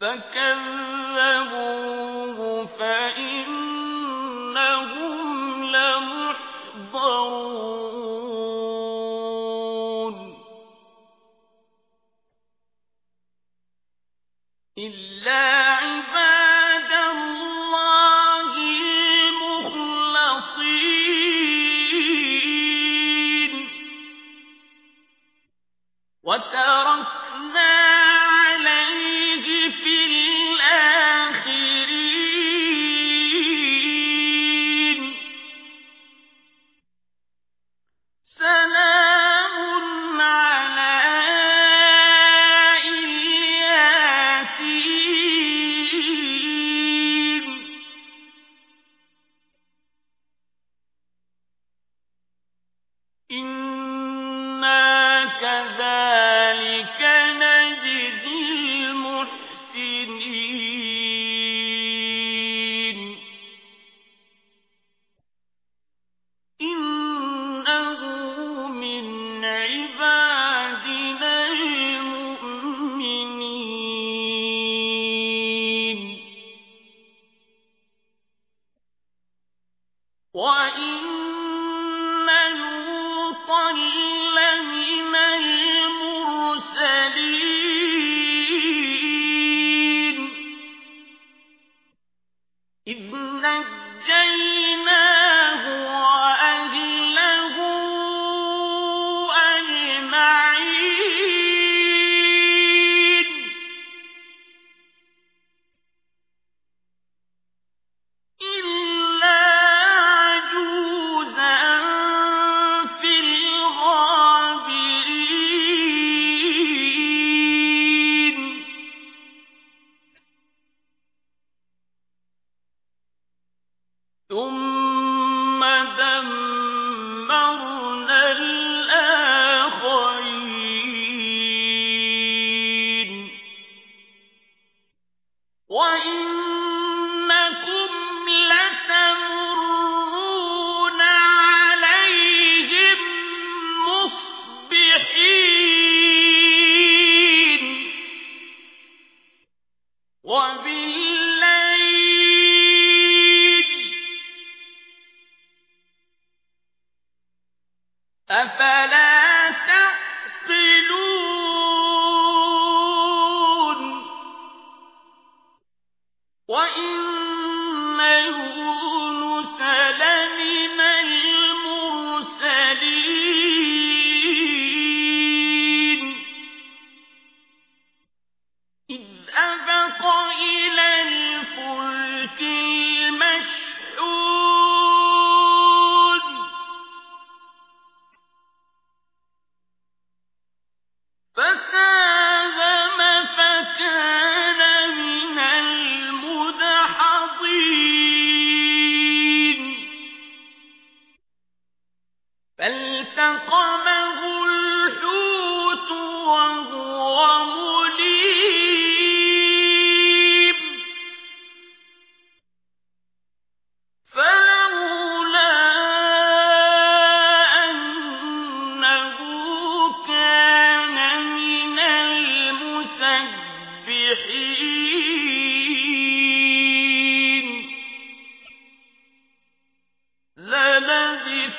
فكذبوه فإنهم لمحضرون. إلا عباد الله المخلصين. وترى ثم أفلا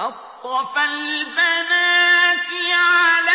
أصطفى البنات على